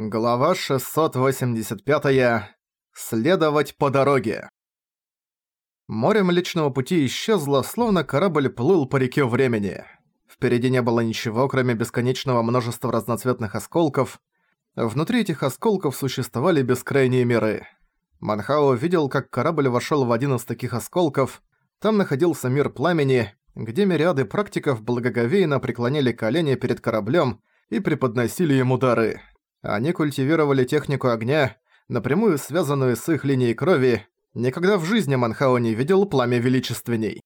Глава 685. -я. Следовать по дороге. Море Млечного Пути исчезло, словно корабль плыл по реке времени. Впереди не было ничего, кроме бесконечного множества разноцветных осколков. Внутри этих осколков существовали бескрайние миры. Манхао видел, как корабль вошёл в один из таких осколков. Там находился мир пламени, где мириады практиков благоговейно преклоняли колени перед кораблем и преподносили ему дары. Они культивировали технику огня, напрямую связанную с их линией крови. Никогда в жизни Манхао не видел пламя величественней.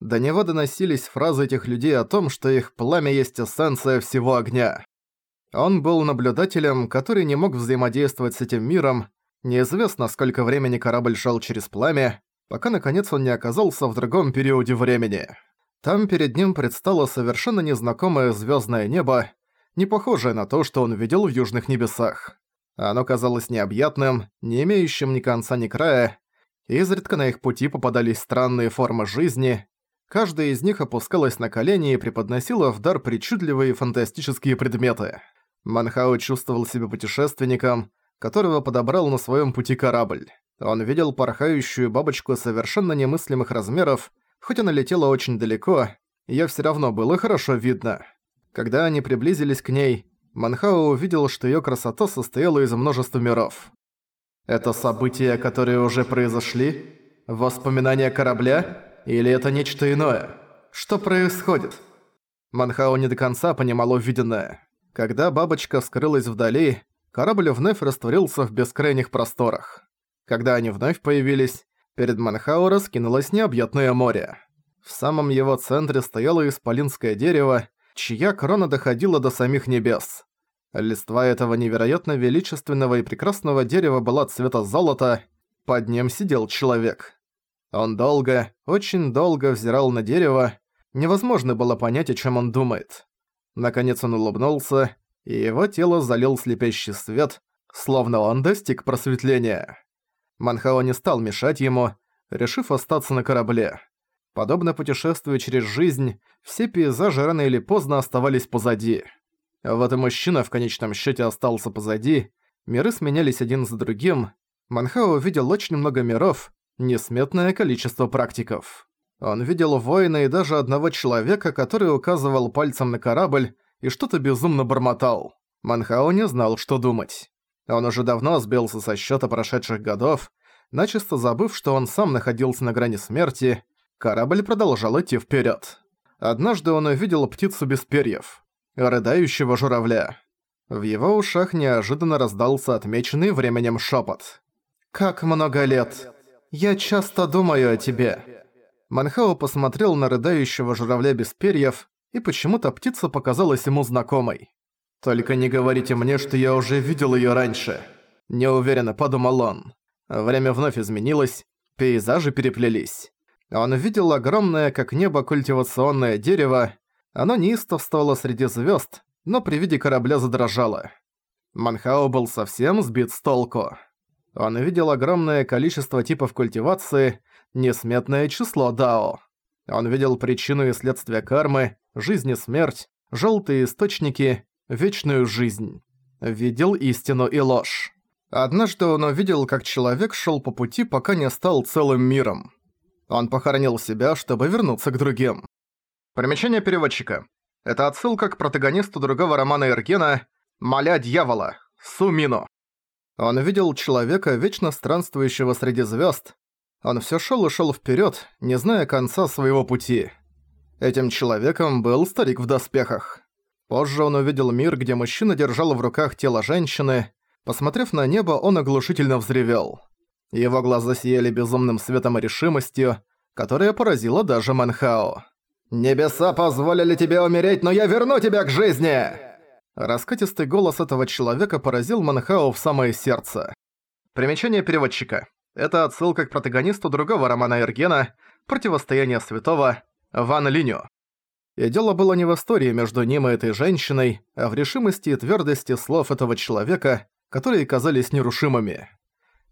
До него доносились фразы этих людей о том, что их пламя есть эссенция всего огня. Он был наблюдателем, который не мог взаимодействовать с этим миром. Неизвестно, сколько времени корабль шел через пламя, пока наконец он не оказался в другом периоде времени. Там перед ним предстало совершенно незнакомое звездное небо, не похожее на то, что он видел в южных небесах. Оно казалось необъятным, не имеющим ни конца ни края, изредка на их пути попадались странные формы жизни, каждая из них опускалась на колени и преподносила в дар причудливые фантастические предметы. Манхао чувствовал себя путешественником, которого подобрал на своем пути корабль. Он видел порхающую бабочку совершенно немыслимых размеров, хоть она летела очень далеко, её всё равно было хорошо видно. Когда они приблизились к ней, Манхао увидел, что её красота состояла из множества миров. Это события, которые уже произошли? Воспоминания корабля? Или это нечто иное? Что происходит? Манхао не до конца понимал увиденное. Когда бабочка скрылась вдали, корабль вновь растворился в бескрайних просторах. Когда они вновь появились, перед Манхао раскинулось необъятное море. В самом его центре стояло исполинское дерево, чья крона доходила до самих небес. Листва этого невероятно величественного и прекрасного дерева была цвета золота, под ним сидел человек. Он долго, очень долго взирал на дерево, невозможно было понять, о чем он думает. Наконец он улыбнулся, и его тело залил слепящий свет, словно он достиг просветления. Манхао не стал мешать ему, решив остаться на корабле. Подобно путешествию через жизнь, все пейзажи рано или поздно оставались позади. Вот и мужчина в конечном счете остался позади, миры сменялись один за другим. Манхао видел очень много миров, несметное количество практиков. Он видел воина и даже одного человека, который указывал пальцем на корабль и что-то безумно бормотал. Манхао не знал, что думать. Он уже давно сбился со счета прошедших годов, начисто забыв, что он сам находился на грани смерти, Корабль продолжал идти вперед. Однажды он увидел птицу без перьев, рыдающего журавля. В его ушах неожиданно раздался отмеченный временем шепот. «Как много лет! Я часто думаю о тебе!» Манхао посмотрел на рыдающего журавля без перьев, и почему-то птица показалась ему знакомой. «Только не говорите мне, что я уже видел её раньше», – неуверенно подумал он. Время вновь изменилось, пейзажи переплелись. Он видел огромное, как небо, культивационное дерево. Оно неистовствовало среди звезд, но при виде корабля задрожало. Манхао был совсем сбит с толку. Он видел огромное количество типов культивации, несметное число дао. Он видел причину и следствие кармы, жизнь и смерть, желтые источники, вечную жизнь. Видел истину и ложь. Однажды он увидел, как человек шел по пути, пока не стал целым миром. Он похоронил себя, чтобы вернуться к другим. Примечание переводчика. Это отсылка к протагонисту другого романа Эргена «Моля дьявола» Сумину. Он видел человека, вечно странствующего среди звезд. Он все шел и шел вперед, не зная конца своего пути. Этим человеком был старик в доспехах. Позже он увидел мир, где мужчина держал в руках тело женщины. Посмотрев на небо, он оглушительно взревел. Его глаза сияли безумным светом и решимостью, которая поразила даже Манхао. «Небеса позволили тебе умереть, но я верну тебя к жизни!» Раскатистый голос этого человека поразил Манхао в самое сердце. Примечание переводчика. Это отсылка к протагонисту другого романа Эргена «Противостояние святого» Ван Линю. И дело было не в истории между ним и этой женщиной, а в решимости и твердости слов этого человека, которые казались нерушимыми.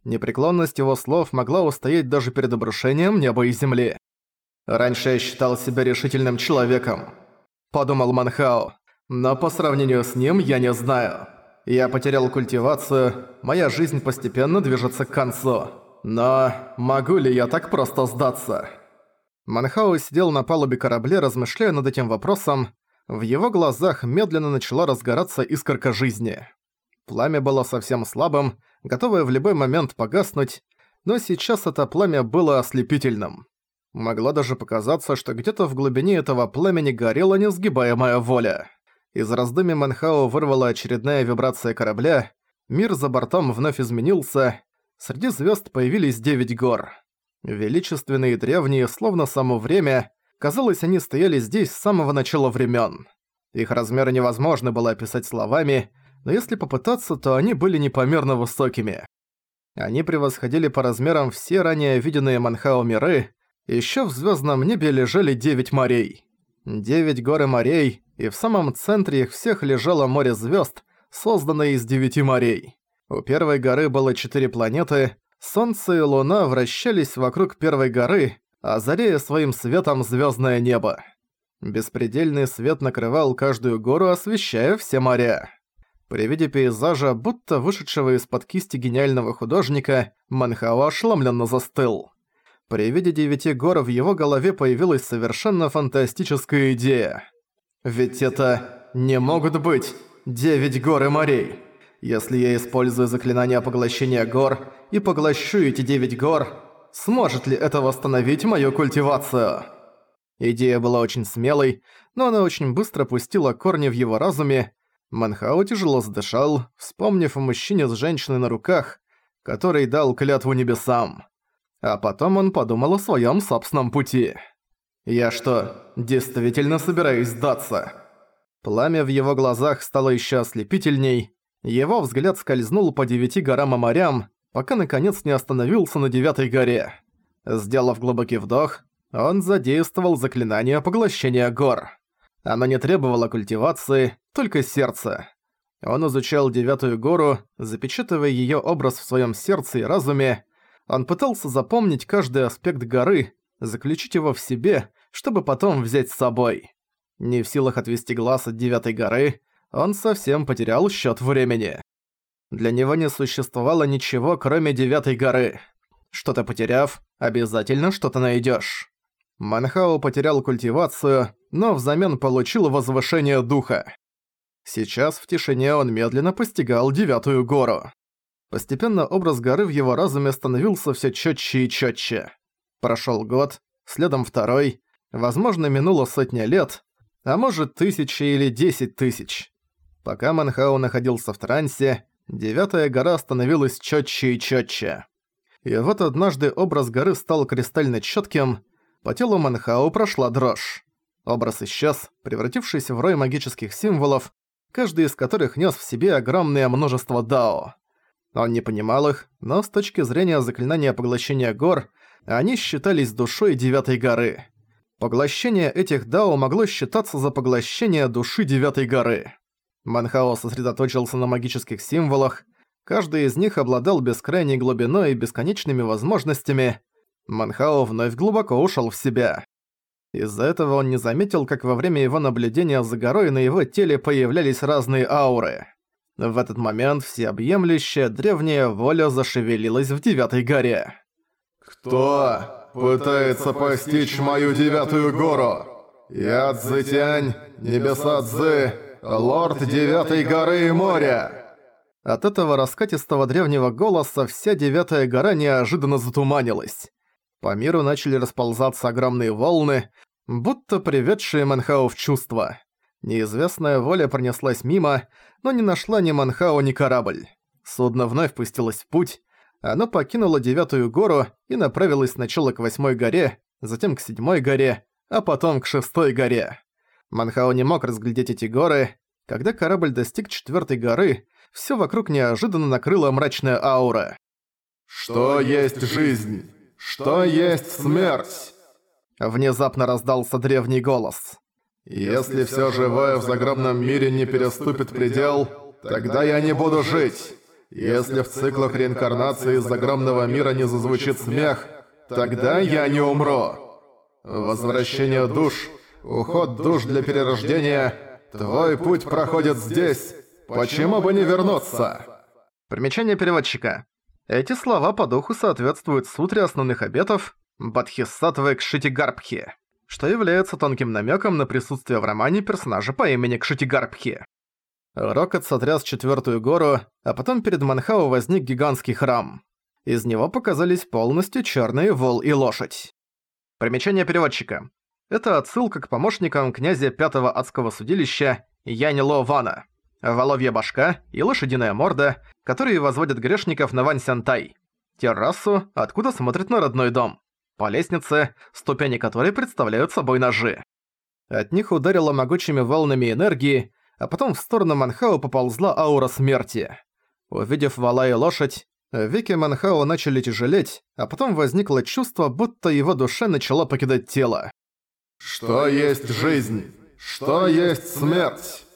Непреклонность его слов могла устоять даже перед обрушением неба и земли. «Раньше я считал себя решительным человеком», — подумал Манхао. «Но по сравнению с ним я не знаю. Я потерял культивацию, моя жизнь постепенно движется к концу. Но могу ли я так просто сдаться? Манхау сидел на палубе корабля, размышляя над этим вопросом. В его глазах медленно начала разгораться искорка жизни. Пламя было совсем слабым, готовое в любой момент погаснуть, но сейчас это пламя было ослепительным. Могло даже показаться, что где-то в глубине этого пламени горела несгибаемая воля. Из раздумий Манхао вырвала очередная вибрация корабля, мир за бортом вновь изменился, среди звезд появились девять гор. Величественные и древние, словно само время, казалось, они стояли здесь с самого начала времен. Их размеры невозможно было описать словами, но если попытаться, то они были непомерно высокими. Они превосходили по размерам все ранее виденные Манхао миры, еще в звездном небе лежали девять морей. Девять гор и морей, и в самом центре их всех лежало море звезд, созданное из девяти морей. У первой горы было четыре планеты, Солнце и Луна вращались вокруг первой горы, озаряя своим светом звездное небо. Беспредельный свет накрывал каждую гору, освещая все моря. При виде пейзажа, будто вышедшего из-под кисти гениального художника, Манхао ошеломленно застыл. При виде девяти гор в его голове появилась совершенно фантастическая идея. Ведь это не могут быть девять гор и морей. Если я использую заклинание поглощения гор и поглощу эти девять гор, сможет ли это восстановить мою культивацию? Идея была очень смелой, но она очень быстро пустила корни в его разуме. Манхао тяжело задышал, вспомнив о мужчине с женщиной на руках, который дал клятву небесам. А потом он подумал о своем собственном пути. «Я что, действительно собираюсь сдаться?» Пламя в его глазах стало еще ослепительней. Его взгляд скользнул по девяти горам и морям, пока наконец не остановился на девятой горе. Сделав глубокий вдох, он задействовал заклинание поглощения гор. Оно не требовало культивации, только сердце. Он изучал девятую гору, запечатывая её образ в своём сердце и разуме, он пытался запомнить каждый аспект горы, заключить его в себе, чтобы потом взять с собой. Не в силах отвести глаз от девятой горы, он совсем потерял счет времени. Для него не существовало ничего, кроме девятой горы. Что-то потеряв, обязательно что-то найдешь. Манхао потерял культивацию, но взамен получил возвышение духа. Сейчас в тишине он медленно постигал девятую гору. Постепенно образ горы в его разуме становился все четче и четче. Прошел год, следом второй, возможно, минуло сотня лет, а может тысячи или десять тысяч. Пока Манхау находился в трансе, девятая гора становилась четче и четче. И вот однажды образ горы стал кристально четким, по телу Манхау прошла дрожь. Образ исчез, превратившись в рой магических символов, каждый из которых нес в себе огромное множество дао. Он не понимал их, но с точки зрения заклинания поглощения гор, они считались душой Девятой горы. Поглощение этих дао могло считаться за поглощение души Девятой горы. Манхао сосредоточился на магических символах, каждый из них обладал бескрайней глубиной и бесконечными возможностями. Манхао вновь глубоко ушел в себя. Из-за этого он не заметил, как во время его наблюдения за горой на его теле появлялись разные ауры. В этот момент всеобъемлющая древняя воля зашевелилась в Девятой горе. «Кто пытается постичь мою Девятую гору? Я Цзэтянь, Небеса Цзы, Лорд Девятой горы и моря!» От этого раскатистого древнего голоса вся Девятая гора неожиданно затуманилась. По миру начали расползаться огромные волны, будто приведшие Манхау в чувство. Неизвестная воля пронеслась мимо, но не нашла ни Манхао, ни корабль. Судно вновь пустилось в путь. Оно покинуло Девятую гору и направилось сначала к Восьмой горе, затем к Седьмой горе, а потом к Шестой горе. Манхао не мог разглядеть эти горы. Когда корабль достиг Четвёртой горы, всё вокруг неожиданно накрыла мрачная аура. «Что есть жизнь? Что есть смерть?» Внезапно раздался древний голос. Если все живое в загробном мире не переступит предел, тогда я не буду жить. Если в циклах реинкарнации из загробного мира не зазвучит смех, тогда я не умру. Возвращение душ, уход душ для перерождения, твой путь проходит здесь, Почему бы не вернуться? Примечание переводчика. Эти слова по духу соответствуют сутре основных обетов Бадхисаттвы Кшитигарбхи, что является тонким намеком на присутствие в романе персонажа по имени Кшитигарбхи. Рокот сотряс четвертую гору, а потом перед Манхау возник гигантский храм. Из него показались полностью черные вол и лошадь. Примечание переводчика. Это отсылка к помощникам князя Пятого Адского Судилища Янило Вана, Воловья Башка и Лошадиная Морда, которые возводят грешников на Вань-Сянтай, террасу, откуда смотрят на родной дом, по лестнице, ступени которой представляют собой ножи. От них ударило могучими волнами энергии, а потом в сторону Манхао поползла аура смерти. Увидев вала и лошадь, веки Манхао начали тяжелеть, а потом возникло чувство, будто его душа начала покидать тело. «Что есть жизнь? Что есть смерть?»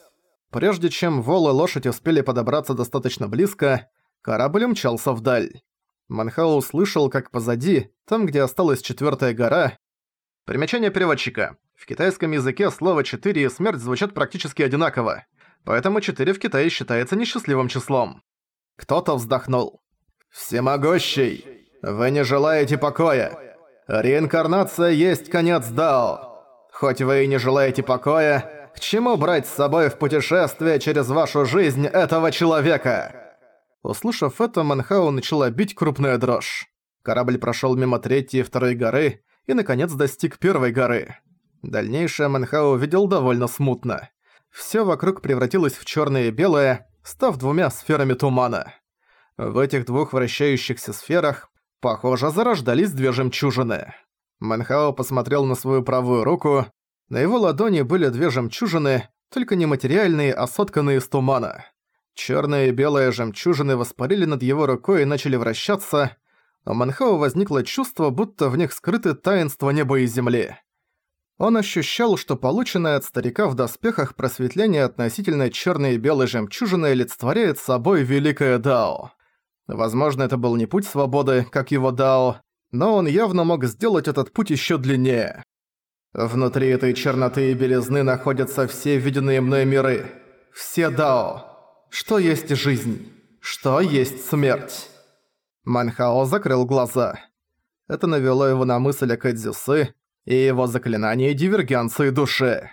Прежде чем вол и лошадь успели подобраться достаточно близко, корабль умчался вдаль. Манхао услышал, как позади, там, где осталась четвертая гора... Примечание переводчика. В китайском языке слово «четыре» и «смерть» звучат практически одинаково, поэтому четыре в Китае считается несчастливым числом. Кто-то вздохнул. «Всемогущий, вы не желаете покоя. Реинкарнация есть конец Дао. Хоть вы и не желаете покоя, к чему брать с собой в путешествие через вашу жизнь этого человека?» Услышав это, Манхау начала бить крупная дрожь. Корабль прошёл мимо третьей и второй горы и, наконец, достиг первой горы. Дальнейшее Манхау видел довольно смутно. Всё вокруг превратилось в чёрное и белое, став двумя сферами тумана. В этих двух вращающихся сферах, похоже, зарождались две жемчужины. Манхао посмотрел на свою правую руку. На его ладони были две жемчужины, только не материальные, а сотканные из тумана. Чёрные и белые жемчужины воспарили над его рукой и начали вращаться. У Манхао возникло чувство, будто в них скрыты таинства неба и земли. Он ощущал, что полученное от старика в доспехах просветление относительно черной и белой жемчужины олицетворяет собой великое Дао. Возможно, это был не путь свободы, как его Дао, но он явно мог сделать этот путь еще длиннее. Внутри этой черноты и белизны находятся все виденные мной миры. Все Дао. Что есть жизнь? Что есть смерть? Манхао закрыл глаза. Это навело его на мысль о Кэдзюсы, и его заклинание дивергенции души.